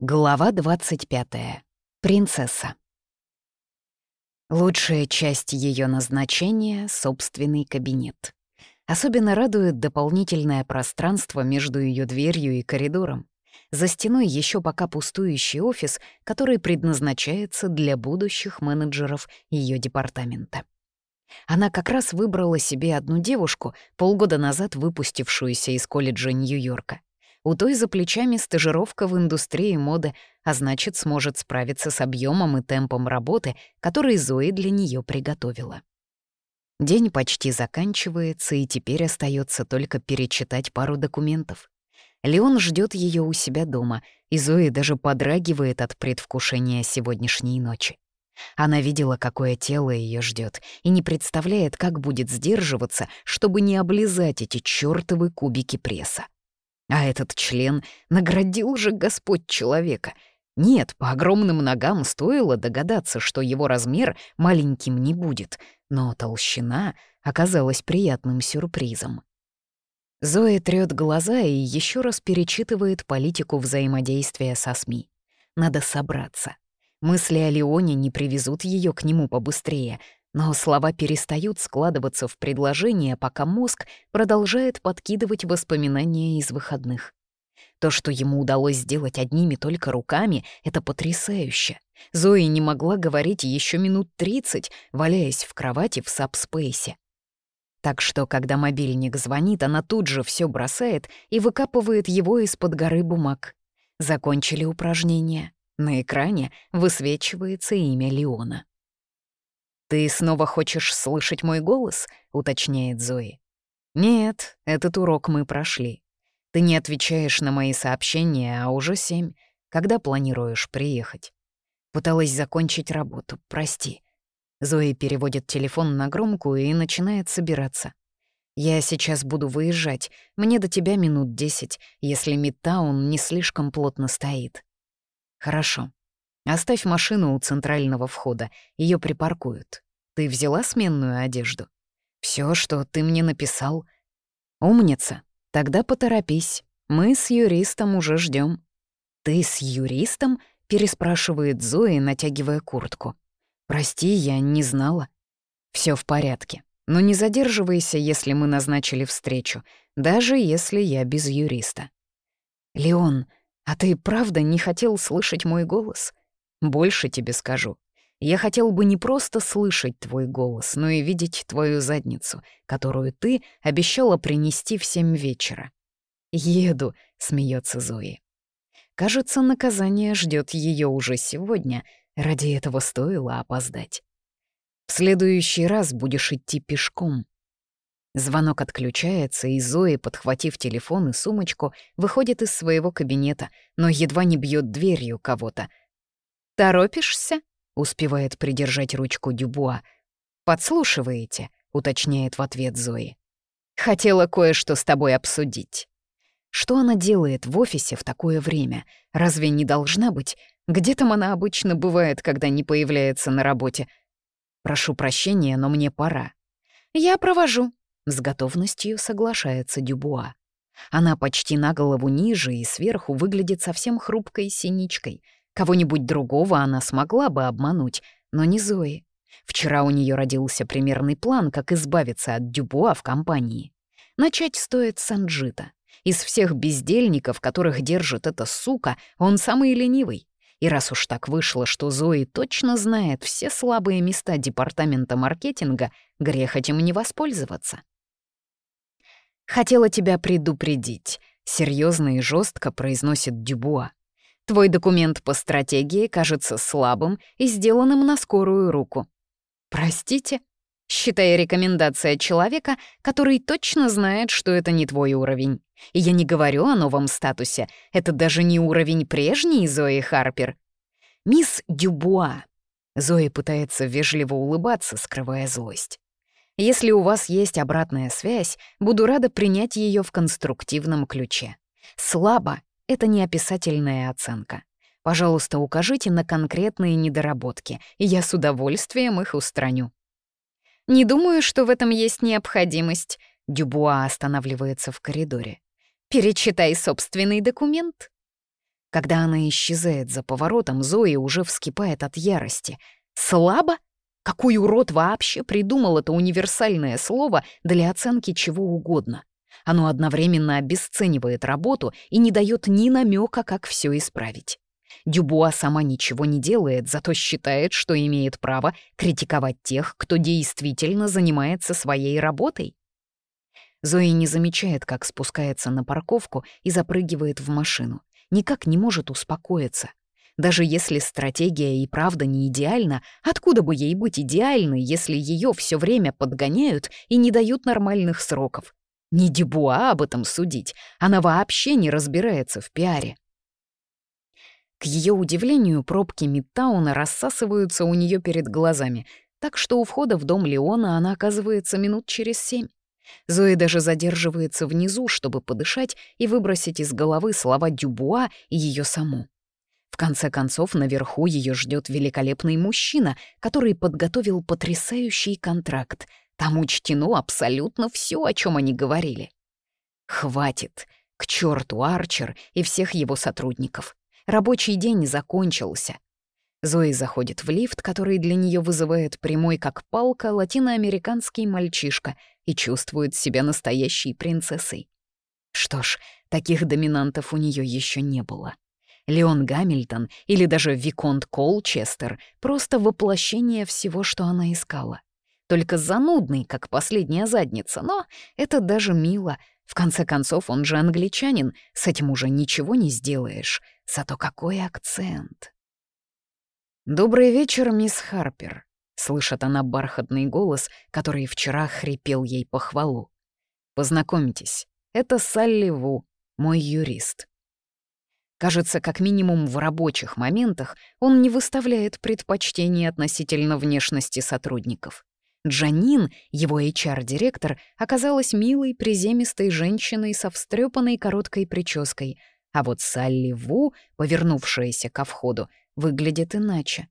Глава 25. Принцесса. Лучшая часть ее назначения — собственный кабинет. Особенно радует дополнительное пространство между ее дверью и коридором. За стеной еще пока пустующий офис, который предназначается для будущих менеджеров ее департамента. Она как раз выбрала себе одну девушку, полгода назад выпустившуюся из колледжа Нью-Йорка. У той за плечами стажировка в индустрии моды, а значит, сможет справиться с объемом и темпом работы, который Зои для нее приготовила. День почти заканчивается, и теперь остается только перечитать пару документов. Леон ждет ее у себя дома, и Зои даже подрагивает от предвкушения сегодняшней ночи. Она видела, какое тело ее ждет, и не представляет, как будет сдерживаться, чтобы не облизать эти чёртовы кубики пресса. А этот член наградил же Господь человека. Нет, по огромным ногам стоило догадаться, что его размер маленьким не будет, но толщина оказалась приятным сюрпризом. Зоя трёт глаза и еще раз перечитывает политику взаимодействия со СМИ. Надо собраться. Мысли о Леоне не привезут ее к нему побыстрее, но слова перестают складываться в предложение, пока мозг продолжает подкидывать воспоминания из выходных. То, что ему удалось сделать одними только руками, это потрясающе. Зои не могла говорить еще минут тридцать, валяясь в кровати в сабспейсе. Так что, когда мобильник звонит, она тут же все бросает и выкапывает его из-под горы бумаг. Закончили упражнение. На экране высвечивается имя Леона. «Ты снова хочешь слышать мой голос?» — уточняет Зои. «Нет, этот урок мы прошли. Ты не отвечаешь на мои сообщения, а уже семь. Когда планируешь приехать?» Пыталась закончить работу, прости. Зои переводит телефон на громкую и начинает собираться. «Я сейчас буду выезжать. Мне до тебя минут десять, если Мидтаун не слишком плотно стоит». «Хорошо. Оставь машину у центрального входа, ее припаркуют. Ты взяла сменную одежду? Все, что ты мне написал. Умница. Тогда поторопись. Мы с юристом уже ждем. Ты с юристом? переспрашивает Зои, натягивая куртку. Прости, я не знала. Все в порядке. Но не задерживайся, если мы назначили встречу, даже если я без юриста. Леон, а ты правда не хотел слышать мой голос? Больше тебе скажу. Я хотел бы не просто слышать твой голос, но и видеть твою задницу, которую ты обещала принести в семь вечера. «Еду», — смеется Зои. Кажется, наказание ждет ее уже сегодня. Ради этого стоило опоздать. В следующий раз будешь идти пешком. Звонок отключается, и Зои, подхватив телефон и сумочку, выходит из своего кабинета, но едва не бьет дверью кого-то — «Торопишься?» — успевает придержать ручку Дюбуа. «Подслушиваете?» — уточняет в ответ Зои. «Хотела кое-что с тобой обсудить». Что она делает в офисе в такое время? Разве не должна быть? Где там она обычно бывает, когда не появляется на работе? Прошу прощения, но мне пора. Я провожу. С готовностью соглашается Дюбуа. Она почти на голову ниже и сверху выглядит совсем хрупкой синичкой — Кого-нибудь другого она смогла бы обмануть, но не Зои. Вчера у нее родился примерный план, как избавиться от Дюбуа в компании. Начать стоит с Анджита. Из всех бездельников, которых держит эта сука, он самый ленивый. И раз уж так вышло, что Зои точно знает все слабые места департамента маркетинга, грех этим не воспользоваться. «Хотела тебя предупредить», — серьезно и жестко произносит Дюбуа. Твой документ по стратегии кажется слабым и сделанным на скорую руку. Простите, считая рекомендация человека, который точно знает, что это не твой уровень. И я не говорю о новом статусе, это даже не уровень прежней Зои Харпер. Мисс Дюбуа. Зои пытается вежливо улыбаться, скрывая злость. Если у вас есть обратная связь, буду рада принять ее в конструктивном ключе. Слабо это не описательная оценка. Пожалуйста, укажите на конкретные недоработки, и я с удовольствием их устраню. Не думаю, что в этом есть необходимость. Дюбуа останавливается в коридоре. Перечитай собственный документ. Когда она исчезает за поворотом, Зои уже вскипает от ярости. «Слабо? Какой урод вообще придумал это универсальное слово для оценки чего угодно? Оно одновременно обесценивает работу и не дает ни намека, как все исправить. Дюбуа сама ничего не делает, зато считает, что имеет право критиковать тех, кто действительно занимается своей работой. Зои не замечает, как спускается на парковку и запрыгивает в машину. Никак не может успокоиться. Даже если стратегия и правда не идеальна, откуда бы ей быть идеальной, если ее все время подгоняют и не дают нормальных сроков? Не Дюбуа об этом судить, она вообще не разбирается в пиаре. К ее удивлению, пробки Мидтауна рассасываются у нее перед глазами, так что у входа в дом Леона она оказывается минут через семь. Зои даже задерживается внизу, чтобы подышать и выбросить из головы слова Дюбуа и ее саму. В конце концов, наверху ее ждет великолепный мужчина, который подготовил потрясающий контракт. Там учтено абсолютно все, о чем они говорили. Хватит. К черту Арчер и всех его сотрудников. Рабочий день закончился. Зои заходит в лифт, который для нее вызывает прямой как палка латиноамериканский мальчишка и чувствует себя настоящей принцессой. Что ж, таких доминантов у нее еще не было. Леон Гамильтон или даже Виконт Колчестер — просто воплощение всего, что она искала. Только занудный, как последняя задница, но это даже мило. В конце концов, он же англичанин, с этим уже ничего не сделаешь. Зато какой акцент! «Добрый вечер, мисс Харпер», — слышит она бархатный голос, который вчера хрипел ей похвалу. «Познакомьтесь, это Салли Ву, мой юрист». Кажется, как минимум в рабочих моментах он не выставляет предпочтений относительно внешности сотрудников. Джанин, его HR-директор, оказалась милой, приземистой женщиной со встрепанной короткой прической, а вот Салли Ву, повернувшаяся ко входу, выглядит иначе.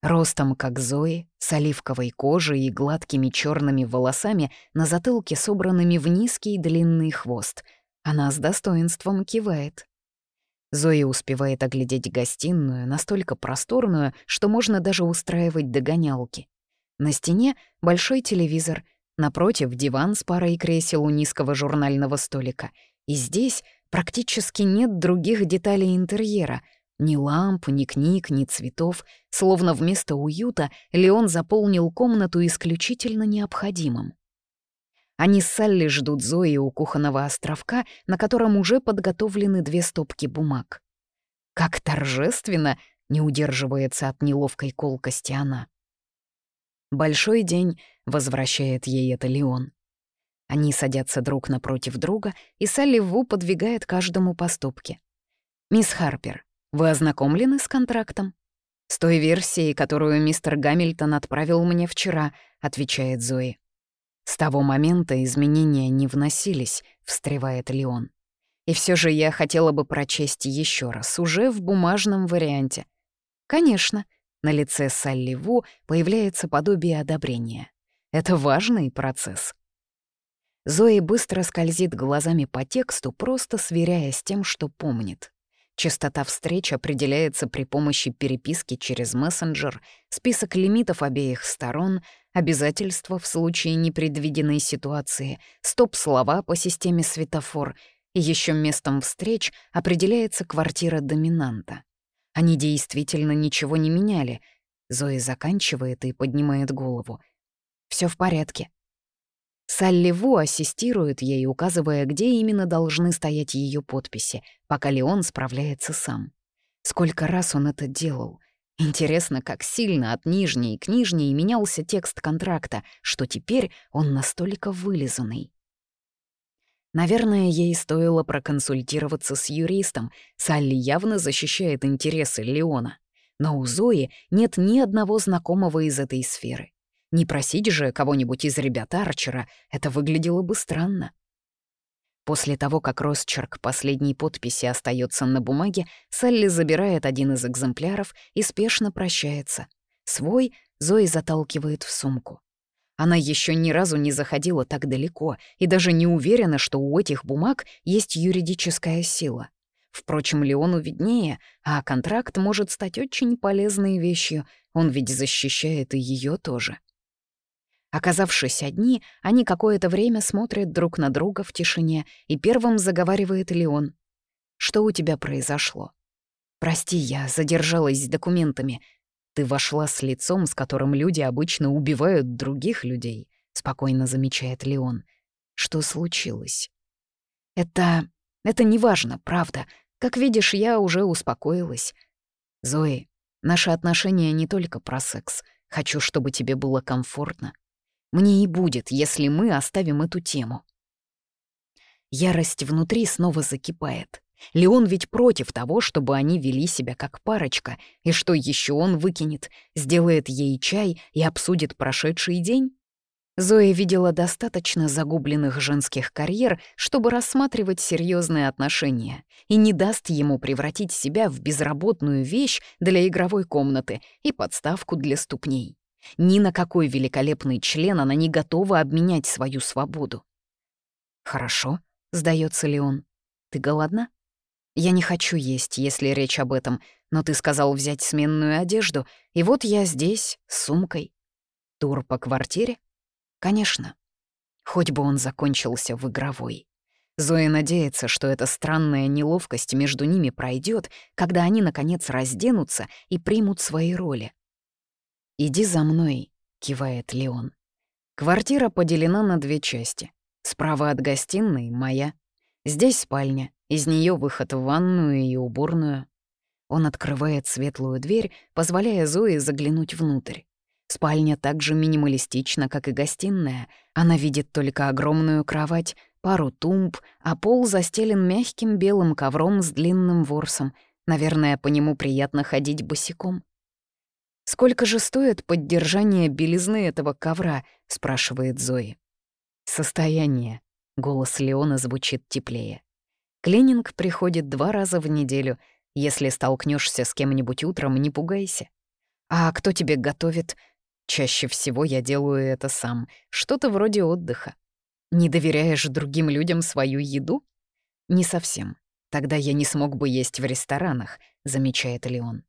Ростом, как Зои, с оливковой кожей и гладкими черными волосами на затылке, собранными в низкий длинный хвост. Она с достоинством кивает. Зои успевает оглядеть гостиную, настолько просторную, что можно даже устраивать догонялки. На стене большой телевизор, напротив диван с парой кресел у низкого журнального столика. И здесь практически нет других деталей интерьера — ни ламп, ни книг, ни цветов, словно вместо уюта Леон заполнил комнату исключительно необходимым. Они с Салли ждут Зои у кухонного островка, на котором уже подготовлены две стопки бумаг. Как торжественно не удерживается от неловкой колкости она. «Большой день», — возвращает ей это Леон. Они садятся друг напротив друга, и Салли Ву подвигает каждому по стопке. «Мисс Харпер, вы ознакомлены с контрактом? С той версией, которую мистер Гамильтон отправил мне вчера, отвечает Зои. С того момента изменения не вносились, встревает Леон. И все же я хотела бы прочесть еще раз, уже в бумажном варианте. Конечно, на лице Салли Ву появляется подобие одобрения. Это важный процесс. Зои быстро скользит глазами по тексту, просто сверяя с тем, что помнит. Частота встреч определяется при помощи переписки через мессенджер, список лимитов обеих сторон, обязательства в случае непредвиденной ситуации, стоп-слова по системе светофор, и еще местом встреч определяется квартира доминанта. Они действительно ничего не меняли. Зои заканчивает и поднимает голову. Все в порядке. Салли Ву ассистирует ей, указывая, где именно должны стоять ее подписи, пока Леон справляется сам. Сколько раз он это делал. Интересно, как сильно от нижней к нижней менялся текст контракта, что теперь он настолько вылизанный. Наверное, ей стоило проконсультироваться с юристом. Салли явно защищает интересы Леона. Но у Зои нет ни одного знакомого из этой сферы. Не просить же кого-нибудь из ребят Арчера, это выглядело бы странно. После того, как росчерк последней подписи остается на бумаге, Салли забирает один из экземпляров и спешно прощается. Свой Зои заталкивает в сумку. Она еще ни разу не заходила так далеко и даже не уверена, что у этих бумаг есть юридическая сила. Впрочем, Леону виднее, а контракт может стать очень полезной вещью, он ведь защищает и ее тоже. Оказавшись одни, они какое-то время смотрят друг на друга в тишине, и первым заговаривает Леон. «Что у тебя произошло?» «Прости, я задержалась с документами. Ты вошла с лицом, с которым люди обычно убивают других людей», — спокойно замечает Леон. «Что случилось?» «Это... это неважно, правда. Как видишь, я уже успокоилась. Зои, наши отношения не только про секс. Хочу, чтобы тебе было комфортно. Мне и будет, если мы оставим эту тему. Ярость внутри снова закипает. Леон ведь против того, чтобы они вели себя как парочка, и что еще он выкинет, сделает ей чай и обсудит прошедший день? Зоя видела достаточно загубленных женских карьер, чтобы рассматривать серьезные отношения, и не даст ему превратить себя в безработную вещь для игровой комнаты и подставку для ступней. Ни на какой великолепный член она не готова обменять свою свободу. «Хорошо», — сдается Леон. «Ты голодна?» «Я не хочу есть, если речь об этом, но ты сказал взять сменную одежду, и вот я здесь, с сумкой». «Тур по квартире?» «Конечно». Хоть бы он закончился в игровой. Зоя надеется, что эта странная неловкость между ними пройдет, когда они, наконец, разденутся и примут свои роли. «Иди за мной», — кивает Леон. Квартира поделена на две части. Справа от гостиной — моя. Здесь спальня, из нее выход в ванную и уборную. Он открывает светлую дверь, позволяя Зое заглянуть внутрь. Спальня так же минималистична, как и гостиная. Она видит только огромную кровать, пару тумб, а пол застелен мягким белым ковром с длинным ворсом. Наверное, по нему приятно ходить босиком. «Сколько же стоит поддержание белизны этого ковра?» — спрашивает Зои. «Состояние». Голос Леона звучит теплее. Клининг приходит два раза в неделю. Если столкнешься с кем-нибудь утром, не пугайся. А кто тебе готовит? Чаще всего я делаю это сам. Что-то вроде отдыха. Не доверяешь другим людям свою еду? Не совсем. Тогда я не смог бы есть в ресторанах, замечает Леон.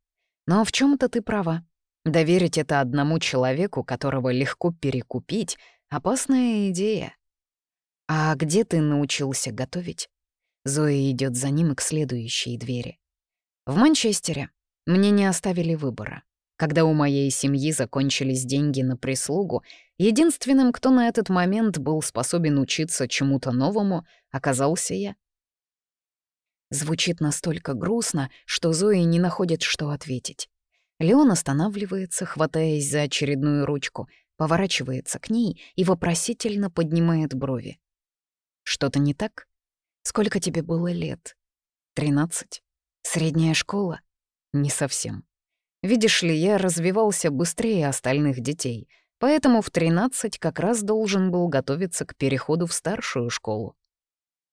Но в чем то ты права. Доверить это одному человеку, которого легко перекупить — опасная идея. «А где ты научился готовить?» Зоя идет за ним к следующей двери. «В Манчестере. Мне не оставили выбора. Когда у моей семьи закончились деньги на прислугу, единственным, кто на этот момент был способен учиться чему-то новому, оказался я. Звучит настолько грустно, что Зои не находит, что ответить. Леон останавливается, хватаясь за очередную ручку, поворачивается к ней и вопросительно поднимает брови. «Что-то не так? Сколько тебе было лет? Тринадцать? Средняя школа? Не совсем. Видишь ли, я развивался быстрее остальных детей, поэтому в тринадцать как раз должен был готовиться к переходу в старшую школу.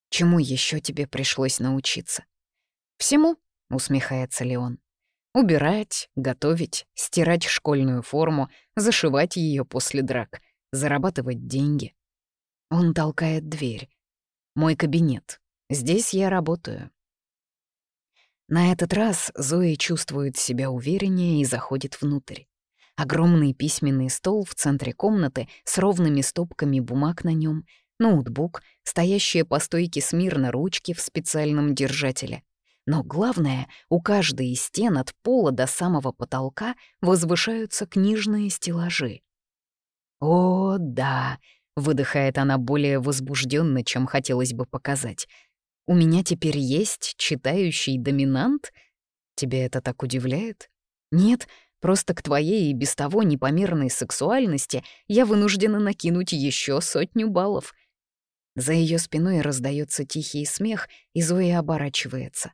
Чему еще тебе пришлось научиться? Всему, усмехается Леон. Убирать, готовить, стирать школьную форму, зашивать ее после драк, зарабатывать деньги. Он толкает дверь. Мой кабинет. Здесь я работаю. На этот раз Зои чувствует себя увереннее и заходит внутрь. Огромный письменный стол в центре комнаты с ровными стопками бумаг на нем, ноутбук, стоящие по стойке смирно ручки в специальном держателе, но главное, у каждой из стен от пола до самого потолка возвышаются книжные стеллажи. «О, да!» — выдыхает она более возбужденно, чем хотелось бы показать. «У меня теперь есть читающий доминант? Тебя это так удивляет? Нет, просто к твоей и без того непомерной сексуальности я вынуждена накинуть еще сотню баллов». За ее спиной раздается тихий смех, и Зоя оборачивается.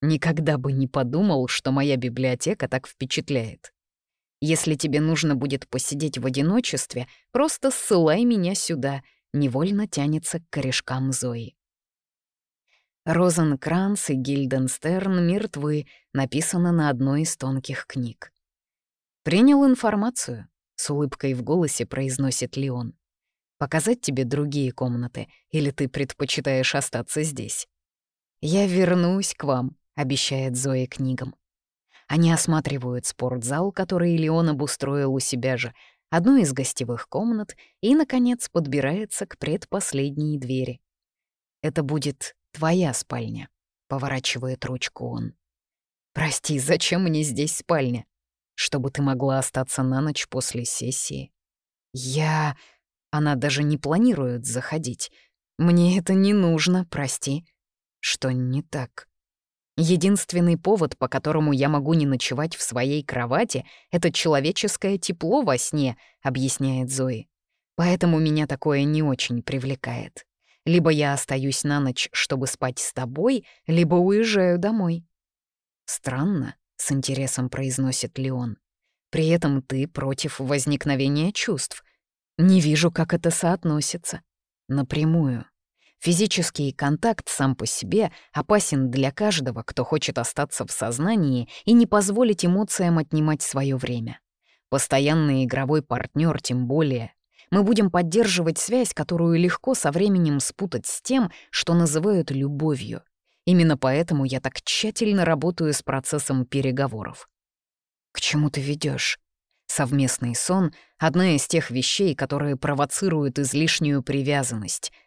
Никогда бы не подумал, что моя библиотека так впечатляет. Если тебе нужно будет посидеть в одиночестве, просто ссылай меня сюда, невольно тянется к корешкам Зои. Розенкранц и Гильденстерн мертвы, написано на одной из тонких книг. «Принял информацию», — с улыбкой в голосе произносит Леон. «Показать тебе другие комнаты, или ты предпочитаешь остаться здесь?» «Я вернусь к вам», — обещает Зоя книгам. Они осматривают спортзал, который Леон обустроил у себя же, одну из гостевых комнат и, наконец, подбирается к предпоследней двери. «Это будет твоя спальня», — поворачивает ручку он. «Прости, зачем мне здесь спальня? Чтобы ты могла остаться на ночь после сессии». «Я...» Она даже не планирует заходить. «Мне это не нужно, прости». Что не так? Единственный повод, по которому я могу не ночевать в своей кровати, это человеческое тепло во сне, объясняет Зои. Поэтому меня такое не очень привлекает. Либо я остаюсь на ночь, чтобы спать с тобой, либо уезжаю домой. Странно, с интересом произносит Леон. При этом ты против возникновения чувств. Не вижу, как это соотносится. Напрямую. Физический контакт сам по себе опасен для каждого, кто хочет остаться в сознании и не позволить эмоциям отнимать свое время. Постоянный игровой партнер тем более. Мы будем поддерживать связь, которую легко со временем спутать с тем, что называют любовью. Именно поэтому я так тщательно работаю с процессом переговоров. К чему ты ведешь? Совместный сон — одна из тех вещей, которые провоцируют излишнюю привязанность —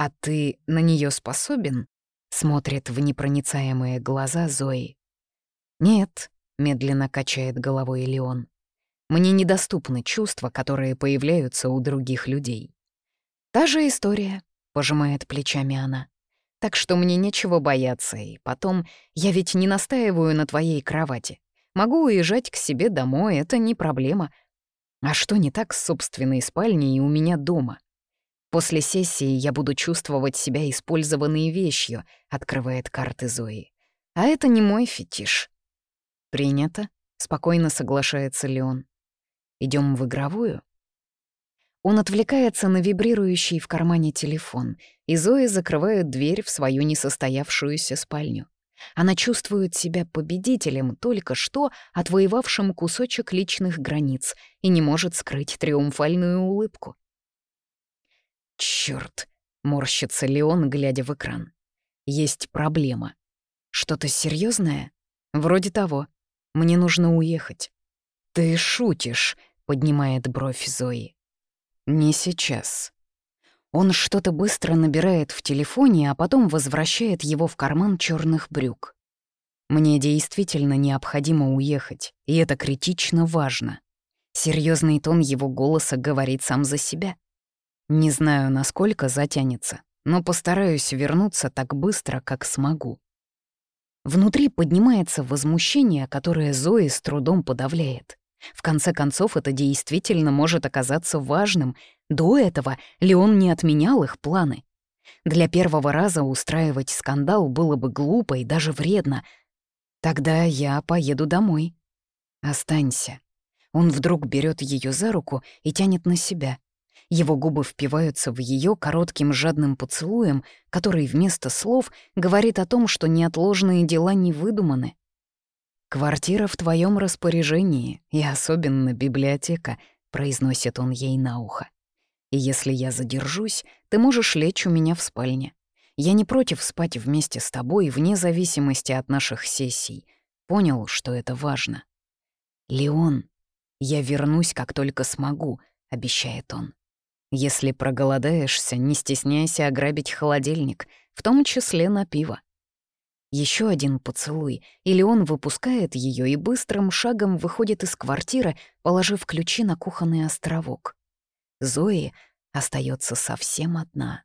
«А ты на нее способен?» — смотрит в непроницаемые глаза Зои. «Нет», — медленно качает головой Леон. «Мне недоступны чувства, которые появляются у других людей». «Та же история», — пожимает плечами она. «Так что мне нечего бояться, и потом, я ведь не настаиваю на твоей кровати. Могу уезжать к себе домой, это не проблема. А что не так с собственной спальней у меня дома?» После сессии я буду чувствовать себя использованной вещью, открывает карты Зои. А это не мой фетиш. Принято, спокойно соглашается Леон. Идем в игровую. Он отвлекается на вибрирующий в кармане телефон, и Зои закрывает дверь в свою несостоявшуюся спальню. Она чувствует себя победителем, только что отвоевавшим кусочек личных границ, и не может скрыть триумфальную улыбку. Черт! морщится Леон, глядя в экран. «Есть проблема. Что-то серьезное? Вроде того. Мне нужно уехать». «Ты шутишь», — поднимает бровь Зои. «Не сейчас». Он что-то быстро набирает в телефоне, а потом возвращает его в карман черных брюк. «Мне действительно необходимо уехать, и это критично важно». Серьезный тон его голоса говорит сам за себя. Не знаю, насколько затянется, но постараюсь вернуться так быстро, как смогу. Внутри поднимается возмущение, которое Зои с трудом подавляет. В конце концов, это действительно может оказаться важным. До этого Леон не отменял их планы. Для первого раза устраивать скандал было бы глупо и даже вредно. Тогда я поеду домой. Останься. Он вдруг берет ее за руку и тянет на себя — его губы впиваются в ее коротким жадным поцелуем, который вместо слов говорит о том, что неотложные дела не выдуманы. «Квартира в твоем распоряжении, и особенно библиотека», — произносит он ей на ухо. «И если я задержусь, ты можешь лечь у меня в спальне. Я не против спать вместе с тобой вне зависимости от наших сессий. Понял, что это важно». «Леон, я вернусь, как только смогу», — обещает он. Если проголодаешься, не стесняйся ограбить холодильник, в том числе на пиво. Еще один поцелуй, или он выпускает ее и быстрым шагом выходит из квартиры, положив ключи на кухонный островок. Зои остается совсем одна.